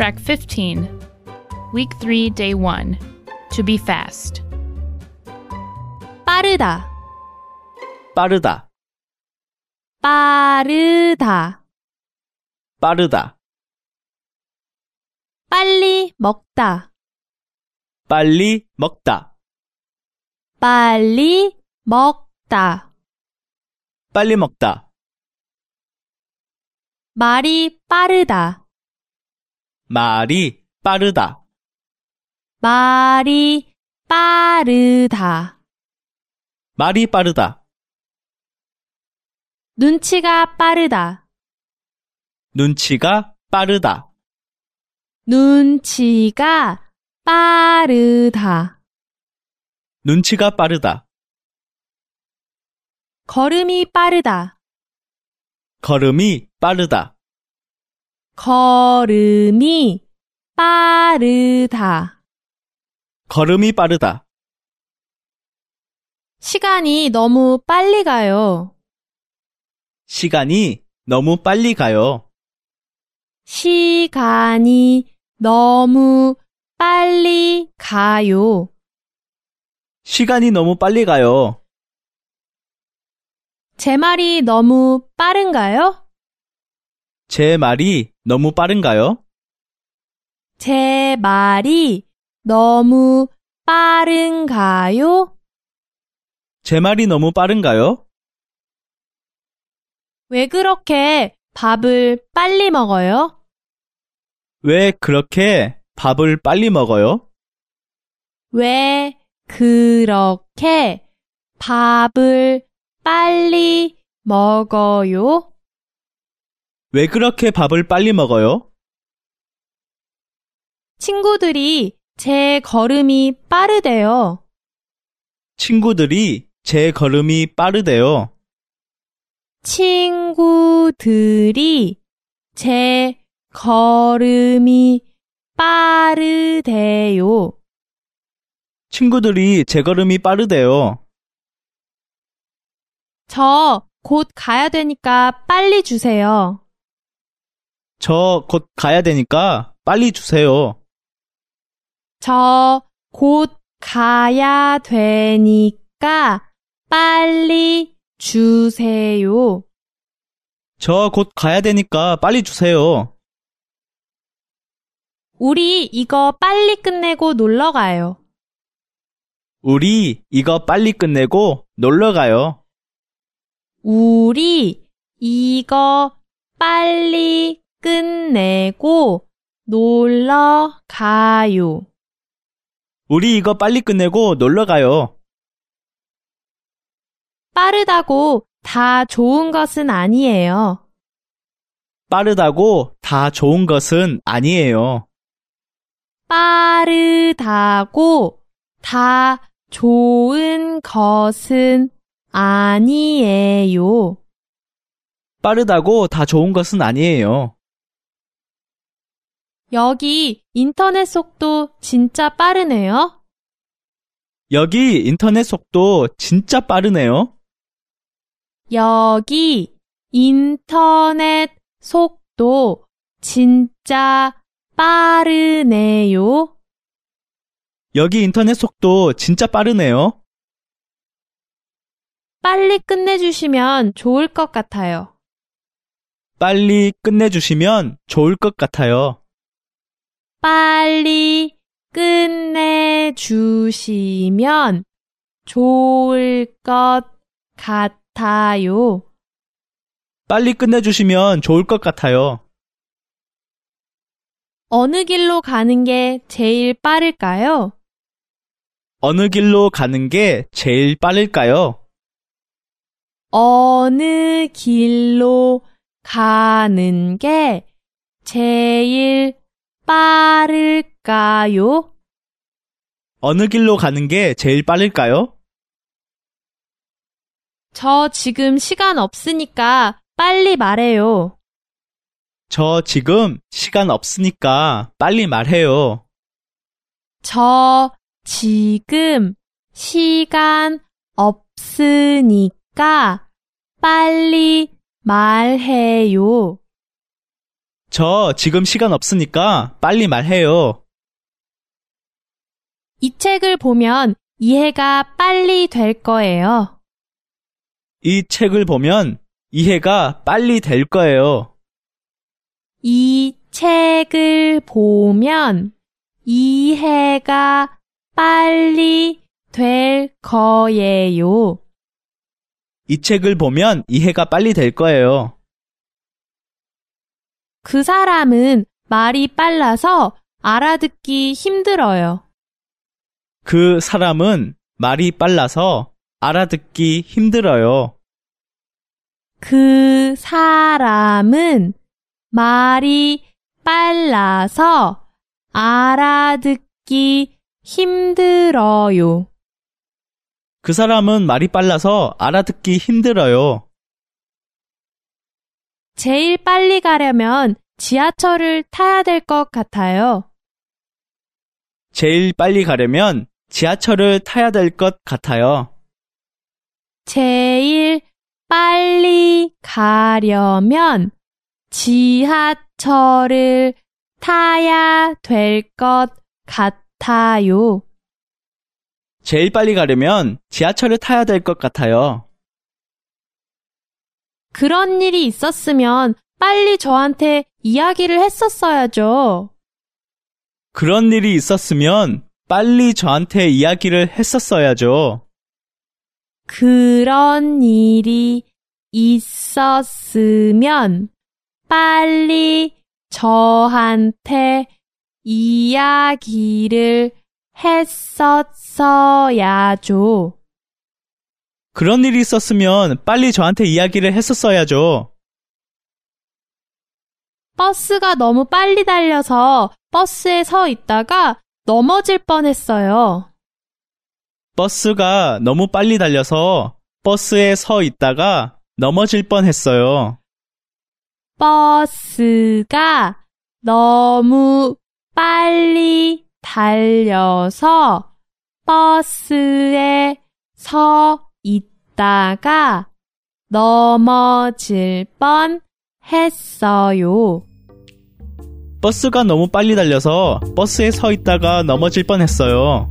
Track 15, Week 3, Day 1. To be fast. 빠르다, 빠르다, 빠르다. 빠르다, 빨리 먹다, 빨리 먹다, 빨리 먹다. 빨리 먹다, 말이 빠르다, 말이 빠르다, 말이 빠르다. 말이 빠르다, 눈치가 빠르다, 눈치가 빠르다, 눈치가 빠르다. 눈치가 빠르다, 걸음이 빠르다, 걸음이 빠르다, 걸음이 빠르다. 걸음이 빠르다, 시간이 너무 빨리 가요. 시간이 너무 빨리 가요. 시간이 너무 빨리 가요. 시간이 너무 빨리 가요. 제 말이 너무 빠른가요? 제 말이 너무 빠른가요? 제 말이 너무 빠른가요? 제 말이 너무 빠른가요? 왜 그렇게 밥을 빨리 먹어요? 왜 그렇게 밥을 빨리 먹어요? 왜 그렇게 밥을 빨리 먹어요? 왜 그렇게 밥을 빨리 먹어요? 친구들이 제 걸음이 빠르대요. 친구들이 제 걸음이 빠르대요. 친구들이 제 걸음이 빠르대요. 친구들이 제 걸음이 빠르대요. 저 곧 가야 되니까 빨리 주세요. 저 곧 가야 되니까 빨리 주세요. 저 곧 가야 되니까 빨리 주세요. 저 곧 가야 되니까 빨리 주세요. 우리 이거 빨리 끝내고 놀러 가요. 우리 이거 빨리 끝내고 놀러 가요. 우리 이거 빨리 끝내고 놀러 가요. 우리 이거 빨리 끝내고 놀러 가요. 빠르다고 다 좋은 것은 아니에요. 빠르다고 다 좋은 것은 아니에요. 빠르다고 다 좋은 것은 아니에요. 빠르다고 다 좋은 것은 아니에요. 여기 인터넷 속도 진짜 빠르네요. 여기 인터넷 속도 진짜 빠르네요. 여기 인터넷 속도 진짜 빠르네요. 여기 인터넷 속도 진짜 빠르네요. 빨리 끝내주시면 좋을 것 같아요. 빨리 끝내주시면 좋을 것 같아요. 빨리 끝내주시면 좋을 것 같아요. 빨리 끝내주시면 좋을 것 같아요. 어느 길로 가는 게 제일 빠를까요? 어느 길로 가는 게 제일 빠를까요? 어느 길로 가는 게 제일 빠를까요? 어느 길로 가는 게 제일 빠를까요? 저 지금 시간 없으니까 빨리 말해요. 저 지금 시간 없으니까 빨리 말해요. 저 지금 시간 없으니까 빨리 말해요. 저 지금 시간 없으니까 빨리 말해요. 이 책을 보면 이해가 빨리 될 거예요. 이 책을 보면 이해가 빨리 될 거예요. 이 책을 보면 이해가 빨리 될 거예요. 이 책을 보면 이해가 빨리 될 거예요. 그 사람은 말이 빨라서 알아듣기 힘들어요. 그 사람은 말이 빨라서 알아듣기 힘들어요. 그 사람은 말이 빨라서 알아듣기 힘들어요. 그 사람은 말이 빨라서 알아듣기 힘들어요. 제일 빨리 가려면 지하철을 타야 될 것 같아요. 제일 빨리 가려면 지하철을 타야 될 것 같아요. 제일 빨리 가려면 지하철을 타야 될 것 같아요. 제일 빨리 가려면 지하철을 타야 될 것 같아요. 그런 일이 있었으면 빨리 저한테 이야기를 했었어야죠. 그런 일이 있었으면 빨리 저한테 이야기를 했었어야죠. 그런 일이 있었으면 빨리 저한테 이야기를 했었어야죠. 그런 일이 있었으면 빨리 저한테 이야기를 했었어야죠. 버스가 너무 빨리 달려서 버스에 서 있다가 넘어질 뻔했어요. 버스가 너무 빨리 달려서 버스에 서 있다가 넘어질 뻔했어요. 버스가 너무 빨리 달려서 버스에 서 있다가 넘어질 뻔 했어요. 버스가 너무 빨리 달려서 버스에 서 있다가 넘어질 뻔 했어요.